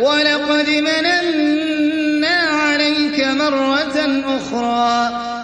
وَلَقَدْ مَنَنَّا عَلَيْكَ مَرَّةً أُخْرَىٰ.